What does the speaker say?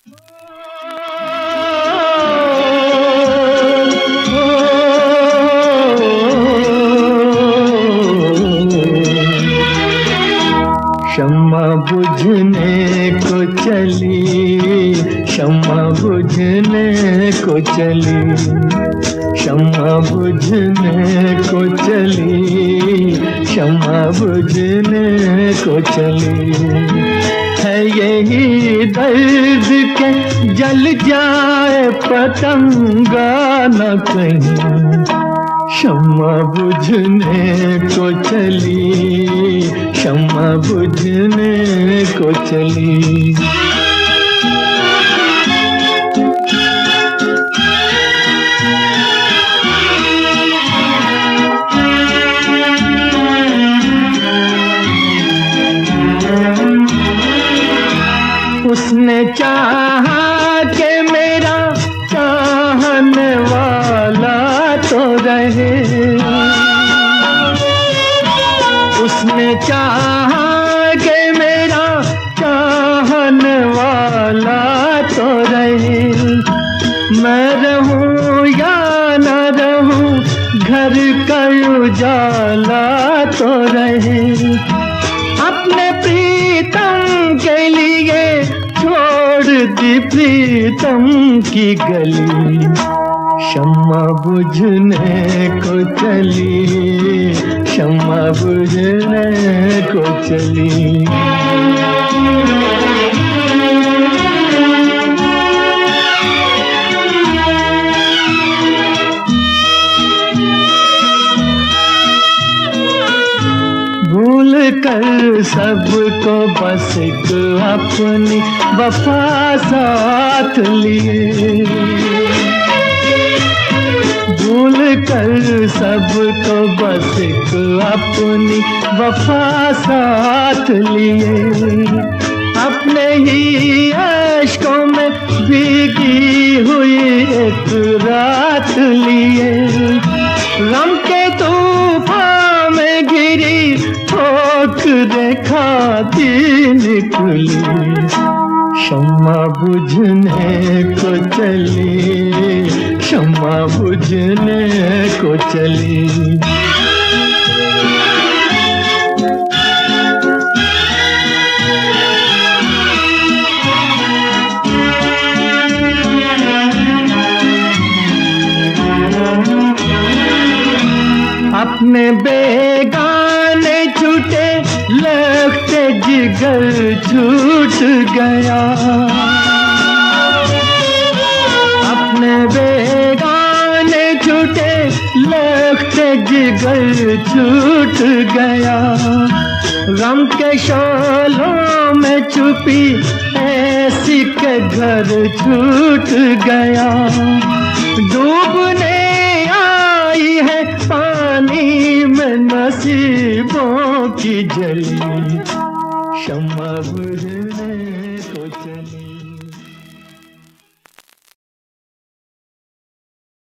क्षमा बुझने को चली, क्षमा बुझने को चली, क्षमा बुझने को चली, क्षमा बुझने को चली। है यही दर्द के जल जाए पतंगा न कहीं। क्षमा बुझने को चली, क्षमा बुझने को चली। उसने चाहा के मेरा चाहने वाला तो रहे। उसने चाहा के मेरा चाहने वाला तो रहे। मैं रहूँ या न रहूँ, घर का उजाला तो रहे। छोड़ प्रीतम की गली क्षमा बुझने को चली क्षमा बुझने को चली। कर सबको बस एक अपनी वफा साथ लिए। भूल कर सबको बस एक अपनी वफा साथ लिए। अपने ही अशकों में भीगी हुई एक रात लिए। ठोक खाती निकली क्षमा बुझने को चली। क्षमा बुझने को चली। अपने लगते जिगर छूट गया। अपने बेगाने छूटे लगते जिगर छूट गया। गम के शालों में छुपी ऐसी के घर छूट गया। डूबने आई है पानी में नसीबों की जली। क्षमा बुझने को चली